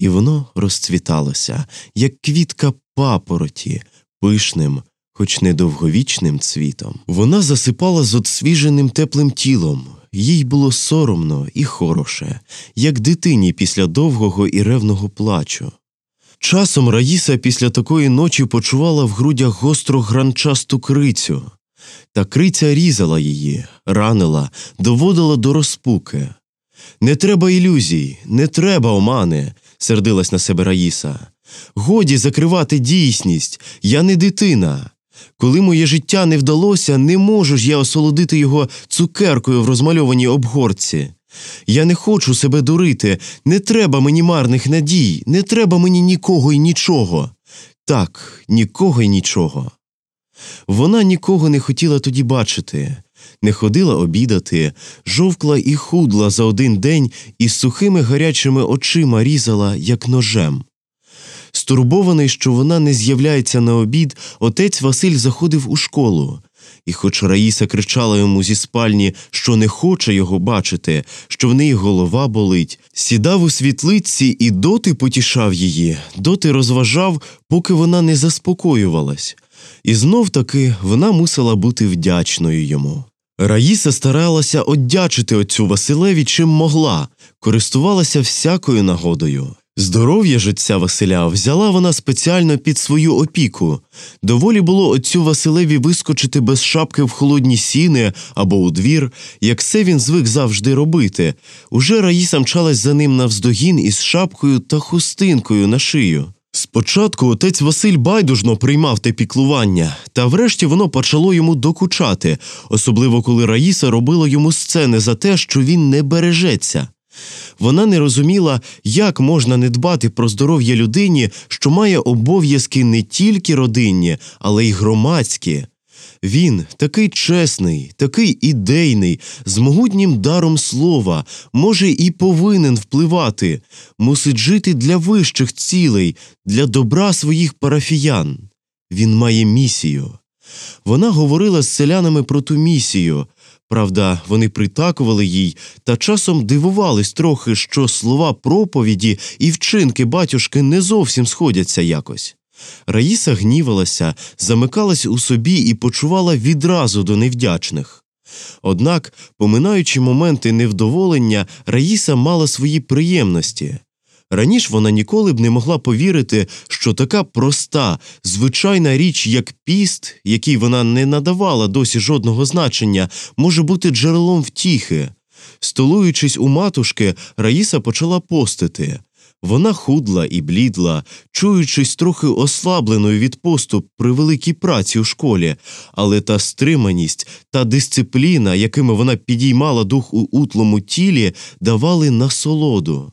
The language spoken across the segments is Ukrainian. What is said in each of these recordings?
і воно розцвіталося, як квітка папороті, пишним, хоч недовговічним цвітом. Вона засипала з отсвіженим теплим тілом. Їй було соромно і хороше, як дитині після довгого і ревного плачу. Часом Раїса після такої ночі почувала в грудях гостру гранчасту крицю, та криця різала її, ранила, доводила до розпуки. Не треба ілюзій, не треба омани, сердилась на себе Раїса. Годі закривати дійсність, я не дитина. Коли моє життя не вдалося, не можу ж я осолодити його цукеркою в розмальованій обгорці. Я не хочу себе дурити, не треба мені марних надій, не треба мені нікого й нічого. Так, нікого й нічого. Вона нікого не хотіла тоді бачити, не ходила обідати, жовкла і худла за один день і з сухими гарячими очима різала, як ножем. Стурбований, що вона не з'являється на обід, отець Василь заходив у школу. І, хоч Раїса кричала йому зі спальні, що не хоче його бачити, що в неї голова болить, сідав у світлиці і доти потішав її, доти розважав, поки вона не заспокоювалась. І знов таки вона мусила бути вдячною йому. Раїса старалася одячити отцю Василеві чим могла, користувалася всякою нагодою. Здоров'я життя Василя взяла вона спеціально під свою опіку. Доволі було отцю Василеві вискочити без шапки в холодні сіни або у двір, як це він звик завжди робити. Уже Раїса мчалась за ним навздогін із шапкою та хустинкою на шию. Спочатку отець Василь байдужно приймав те піклування, та врешті воно почало йому докучати, особливо коли Раїса робила йому сцени за те, що він не бережеться. Вона не розуміла, як можна не дбати про здоров'я людині, що має обов'язки не тільки родинні, але й громадські. Він такий чесний, такий ідейний, з могутнім даром слова, може і повинен впливати, мусить жити для вищих цілей, для добра своїх парафіян. Він має місію. Вона говорила з селянами про ту місію. Правда, вони притакували їй та часом дивувались трохи, що слова проповіді і вчинки батюшки не зовсім сходяться якось. Раїса гнівалася, замикалась у собі і почувала відразу до невдячних. Однак, поминаючи моменти невдоволення, Раїса мала свої приємності. Раніше вона ніколи б не могла повірити, що така проста, звичайна річ, як піст, який вона не надавала досі жодного значення, може бути джерелом втіхи. Столуючись у матушки, Раїса почала постити. Вона худла і блідла, чуючись трохи ослабленою від поступ при великій праці у школі, але та стриманість та дисципліна, якими вона підіймала дух у утлому тілі, давали насолоду.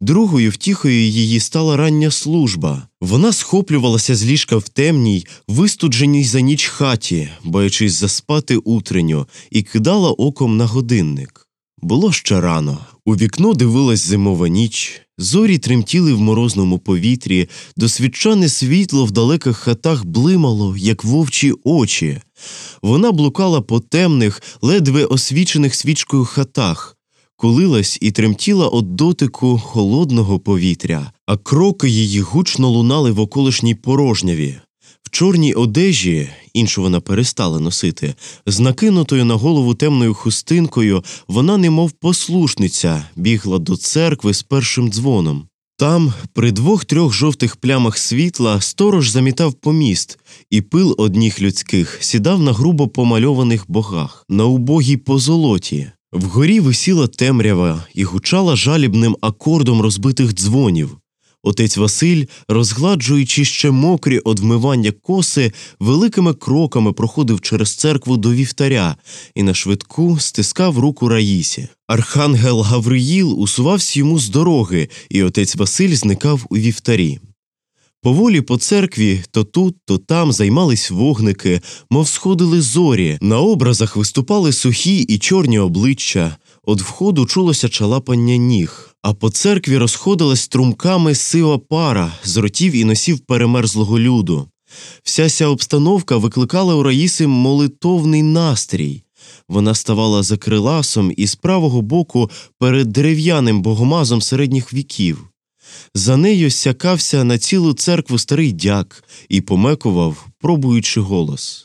Другою втіхою її стала рання служба. Вона схоплювалася з ліжка в темній, вистудженій за ніч хаті, боячись заспати утренньо, і кидала оком на годинник. Було ще рано. У вікно дивилась зимова ніч, зорі тремтіли в морозному повітрі, досвідчане світло в далеких хатах блимало, як вовчі очі. Вона блукала по темних, ледве освічених свічкою хатах кулилась і тремтіла від дотику холодного повітря, а кроки її гучно лунали в околишній порожняві. В чорній одежі, іншу вона перестала носити, з накинутою на голову темною хустинкою, вона, немов послушниця, бігла до церкви з першим дзвоном. Там, при двох трьох жовтих плямах світла, сторож замітав поміст, і пил одніх людських сідав на грубо помальованих богах, на убогій позолоті. Вгорі висіла темрява і гучала жалібним акордом розбитих дзвонів. Отець Василь, розгладжуючи ще мокрі од вмивання коси, великими кроками проходив через церкву до вівтаря і на швидку стискав руку Раїсі. Архангел Гавриїл усувався йому з дороги, і отець Василь зникав у вівтарі. Поволі по церкві то тут, то там займались вогники, мов сходили зорі, на образах виступали сухі і чорні обличчя, От входу чулося чалапання ніг, а по церкві розходилась струмками сива пара з ротів і носів перемерзлого люду. Вся ця обстановка викликала у Раїси молитовний настрій. Вона ставала за криласом і з правого боку перед дерев'яним богомазом середніх віків. За нею сякався на цілу церкву старий дяк і помекував, пробуючи голос.